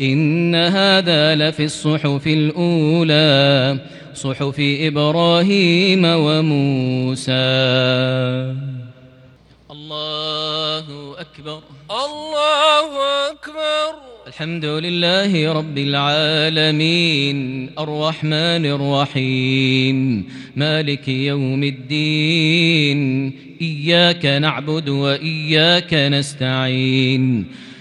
إن هذا لفي الصحف الأولى صحف إبراهيم وموسى. الله أكبر. الله أكبر. الحمد لله رب العالمين الرحمن الرحيم مالك يوم الدين إياك نعبد وإياك نستعين.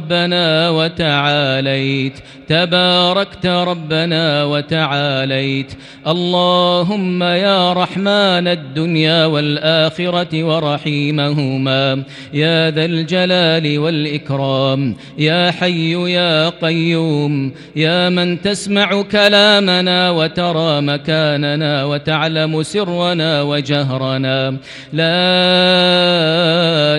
ربنا وتعاليت. تباركت ربنا وتعاليت. اللهم يا رحمن الدنيا والآخرة ورحيمهما. يا ذا الجلال والإكرام. يا حي يا قيوم. يا من تسمع كلامنا وترى مكاننا وتعلم سرنا وجهرنا. لا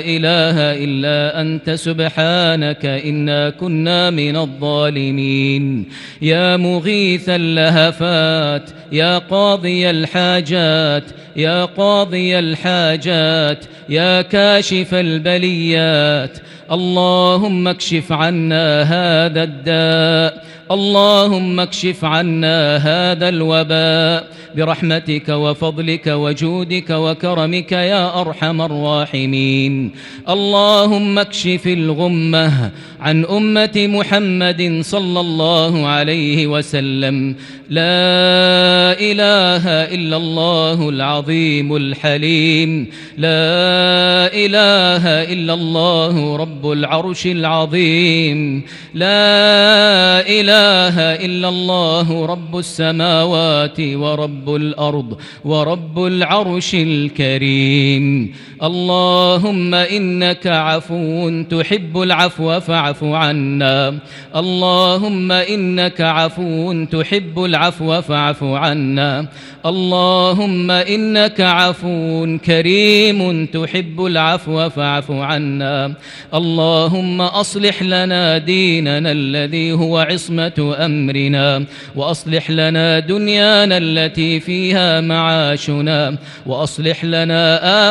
إله إلا أنت سبحانك إنا كنا من الظالمين. يا مغيث اللهفات يا قاضي الحاجات يا قاضي الحاجات يا كاشف البليات. اللهم اكشف عنا هذا الداء اللهم اكشف عنا هذا الوباء. برحمتك وفضلك وجودك وكرمك يا أرحم الراحمين. اللهم اكشف الغمة عن أمة محمد صلى الله عليه وسلم. لا إله إلا الله العظيم الحليم. لا إله إلا الله رب العرش العظيم. لا إله إلا الله رب السماوات ورب الأرض ورب العرش الكريم. اللهم إنك عفو تحب العفو فاعف عنا. اللهم إنك عفو تحب العفو فاعف عنا. اللهم إنك عفو كريم تحب العفو فاعف عنا. اللهم أصلح لنا ديننا الذي هو عصمة أمرنا. وأصلح لنا دنيانا التي فيها معاشنا. وأصلح لنا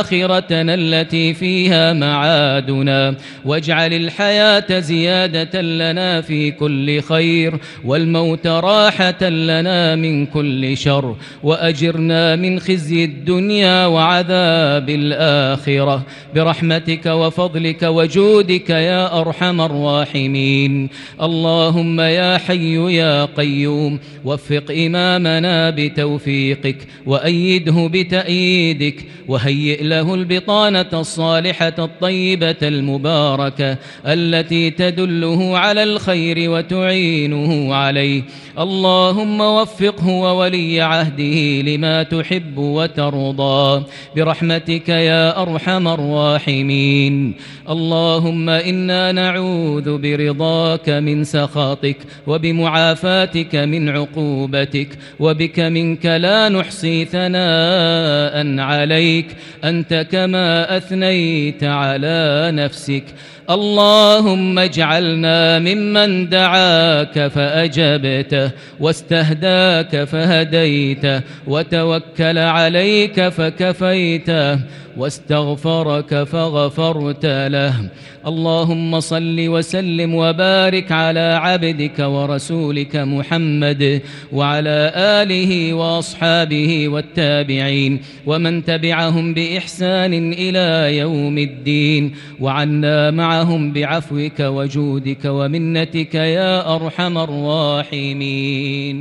آخرتنا التي فيها معادنا. واجعل الحياة زيادة لنا في كل خير والموت راحة لنا من كل شر. وأجرنا من خزي الدنيا وعذاب الآخرة. برحمتك وفضلك وجودك يا أرحم الراحمين. اللهم يا حي يا قيوم وفق إمامنا بتوفيقك وأيده بتأييدك وهيئ له البطانة الصالحة الطيبة المباركة التي تدله على الخير وتعينه عليه. اللهم وفقه وولي عهده لما تحب وترضى. برحمتك يا أرحم الراحمين. اللهم إنا نعوذ برضاك من سخطك وبمعافاتك من عقوبتك وبك منك لا نحصي ثناء عليك. أنت كما أثنيت على نفسك. اللهم اجعلنا ممن دعاك فأجبته واستهداك فهديته وتوكل عليك فكفيته واستغفرك فغفرت له. اللهم صل وسلم وبارك على عبدك ورسولك محمد وعلى آله وأصحابه والتابعين ومن تبعهم بإحسان إلى يوم الدين. وعنا معهم بعفوك وجودك ومنتك يا أرحم الراحمين.